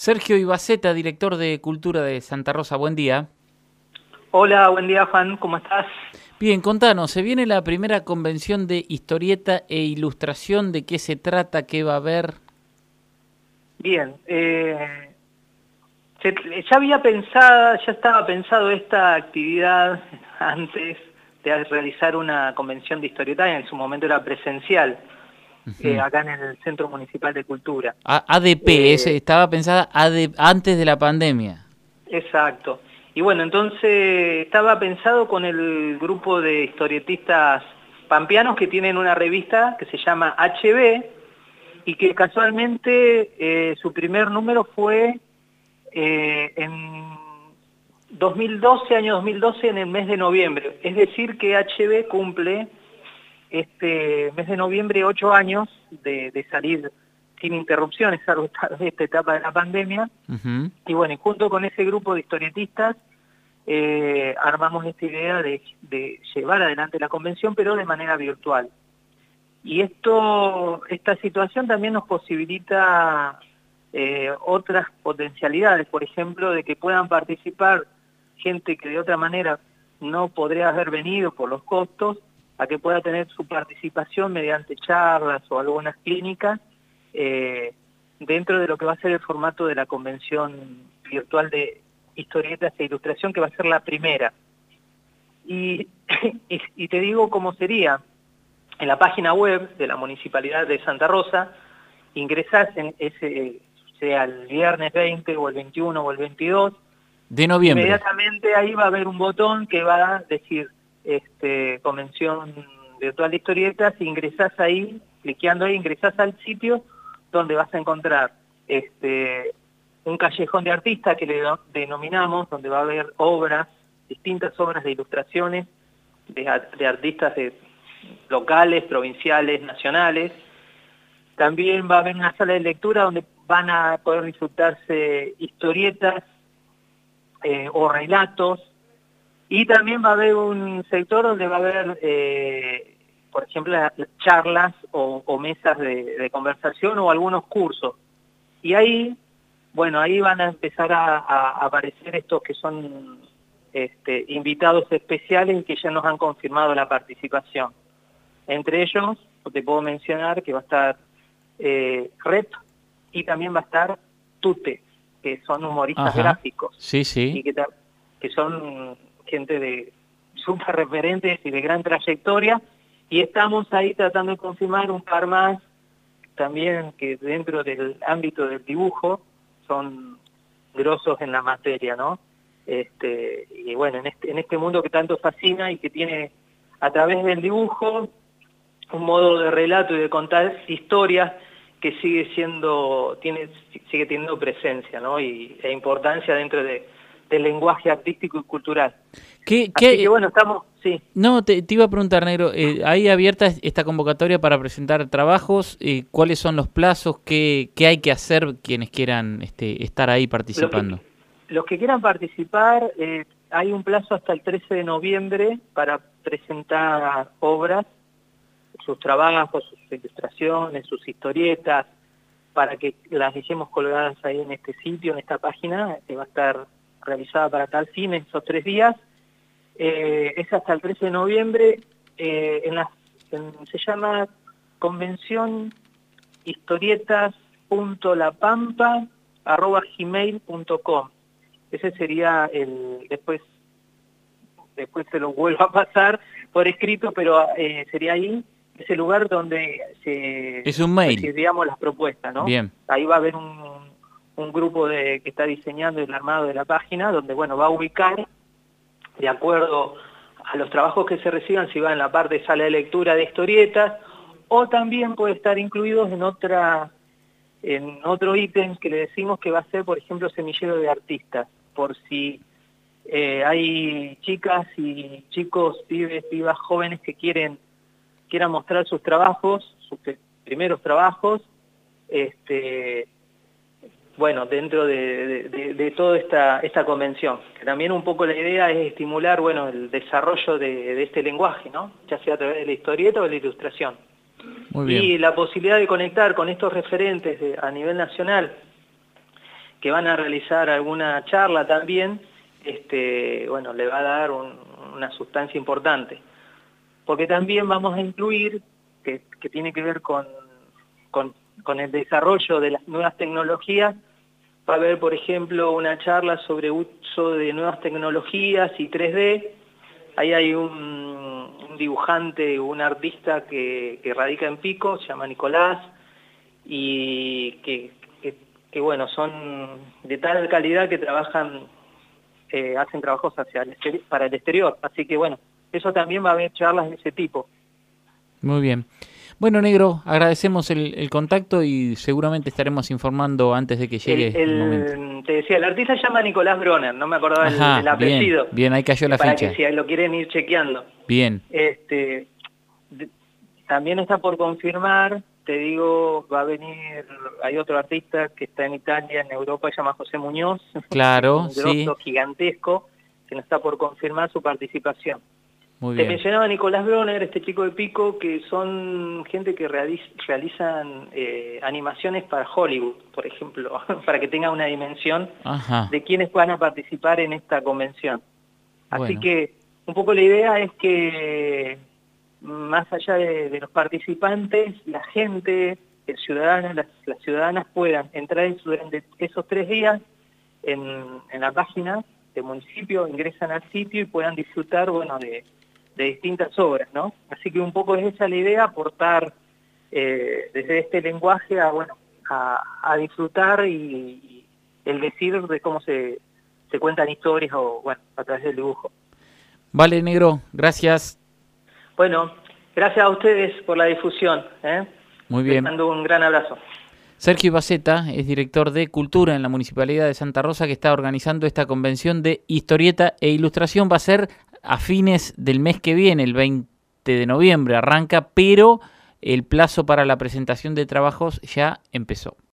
Sergio Ibaceta, director de Cultura de Santa Rosa, buen día. Hola, buen día Juan, ¿cómo estás? Bien, contanos, se viene la primera convención de historieta e ilustración, ¿de qué se trata, qué va a haber? Bien, eh, ya había pensado, ya estaba pensado esta actividad antes de realizar una convención de historieta, en su momento era presencial, eh, acá en el Centro Municipal de Cultura. ADP, eh, estaba pensada antes de la pandemia. Exacto. Y bueno, entonces estaba pensado con el grupo de historietistas pampeanos que tienen una revista que se llama HB y que casualmente eh, su primer número fue en 2012, año 2012, en el mes de noviembre. Es decir que HB cumple este mes de noviembre ocho años de, salir sin interrupciones, salvo esta etapa de la pandemia. Y bueno, junto con ese grupo de historietistas eh, armamos esta idea de, llevar adelante la convención, pero de manera virtual. Y esto, esta situación también nos posibilita eh, otras potencialidades, por ejemplo, de que puedan participar gente que de otra manera no podría haber venido por los costos, a que pueda tener su participación mediante charlas o algunas clínicas eh, dentro de lo que va a ser el formato de la convención virtual de historietas e ilustración, que va a ser la primera. Y, y, te digo cómo sería. En la página web de la Municipalidad de Santa Rosa, ingresás en ese, sea el viernes 20 o el 21 o el 22, de noviembre. Inmediatamente ahí va a haber un botón que va a decir este, Convención Virtual de Historietas, ingresás ahí, cliqueando ahí, ingresás al sitio donde vas a encontrar este, un callejón de artistas que le denominamos, donde va a haber obras, distintas obras de ilustraciones de, artistas locales, provinciales, nacionales. También va a haber una sala de lectura donde van a poder disfrutarse historietas eh, o relatos y también va a haber un sector donde va a haber, eh, por ejemplo, charlas o, mesas de, conversación o algunos cursos. Y ahí, bueno, ahí van a empezar a, aparecer estos que son este, invitados especiales y que ya nos han confirmado la participación. Entre ellos, te puedo mencionar que va a estar eh, Rep y también va a estar Tute, que son humoristas gráficos. Sí, sí. Y que, que son gente de super referentes y de gran trayectoria, y estamos ahí tratando de confirmar un par más también que dentro del ámbito del dibujo son grosos en la materia, ¿no? Este, y bueno, en este, en este mundo que tanto fascina y que tiene a través del dibujo un modo de relato y de contar historias que sigue siendo, tiene, sigue teniendo presencia, ¿no? Y, e importancia dentro de, del lenguaje artístico y cultural. ¿Qué, Así que bueno, estamos, sí. No, te, iba a preguntar, Negro, eh, ¿hay abierta esta convocatoria para presentar trabajos? Eh, ¿Cuáles son los plazos? ¿Qué, ¿Qué, hay que hacer quienes quieran este, estar ahí participando? Los que, quieran participar, eh, hay un plazo hasta el 13 de noviembre para presentar obras, sus trabajos, sus ilustraciones, sus historietas, para que las dejemos colgadas ahí en este sitio, en esta página, que va a estar realizada para tal fin en esos tres días. Eh, es hasta el 13 de noviembre, eh, en la, se llama Convención historietas.lapampa.gmail.com. Ese sería el, después, después se lo vuelvo a pasar por escrito, pero eh, sería ahí, ese lugar donde se... Es un mail. digamos las propuestas, ¿no? Bien. Ahí va a haber un, un grupo de, que está diseñando el armado de la página, donde bueno va a ubicar, de acuerdo a los trabajos que se reciban, si va en la parte de sala de lectura de historietas, o también puede estar incluidos en otra en otro ítem que le decimos que va a ser, por ejemplo, semillero de artistas, por si eh, hay chicas y chicos, pibes, pibas jóvenes que quieren quieran mostrar sus trabajos, sus primeros trabajos, este, bueno, dentro de, toda esta, esta convención. Que también un poco la idea es estimular, bueno, el desarrollo de, este lenguaje, ¿no? Ya sea a través de la historieta o de la ilustración. Muy bien. Y la posibilidad de conectar con estos referentes a nivel nacional que van a realizar alguna charla también, este, bueno, le va a dar una sustancia importante. Porque también vamos a incluir, que, tiene que ver con, con, con el desarrollo de las nuevas tecnologías, va a haber, por ejemplo, una charla sobre uso de nuevas tecnologías y 3D. Ahí hay un, dibujante, un artista que, radica en Pico, se llama Nicolás, y que, bueno, son de tal calidad que trabajan, eh, hacen trabajos hacia para el exterior. Así que bueno, eso también va a haber charlas de ese tipo. Muy bien. Bueno, Negro, agradecemos el, contacto y seguramente estaremos informando antes de que llegue el, momento. Te decía, el artista se llama Nicolás Bronner, no me acordaba el, apellido. Bien, bien, ahí cayó la para ficha. Que si lo quieren ir chequeando. Bien. Este, también está por confirmar, te digo, va a venir, hay otro artista que está en Italia, en Europa, se llama José Muñoz. Claro, un sí. gigantesco, que no está por confirmar su participación. Te mencionaba Nicolás Bronner, este chico de Pico, que son gente que realizan eh, animaciones para Hollywood, por ejemplo, para que tenga una dimensión de quienes van a participar en esta convención. Así que un poco la idea es que más allá de, los participantes, la gente, el ciudadano, las, ciudadanas puedan entrar durante esos tres días en, en la página del municipio, ingresan al sitio y puedan disfrutar, bueno, de de distintas obras, ¿no? Así que un poco es esa la idea, aportar eh, desde este lenguaje a, bueno, a, disfrutar y, el decir de cómo se, se cuentan historias o, bueno, a través del dibujo. Vale, Negro, gracias. Bueno, gracias a ustedes por la difusión. ¿eh? Muy bien. Les mando un gran abrazo. Sergio Baceta es director de Cultura en la Municipalidad de Santa Rosa que está organizando esta convención de historieta e ilustración. Va a ser a fines del mes que viene, el 20 de noviembre arranca, pero el plazo para la presentación de trabajos ya empezó.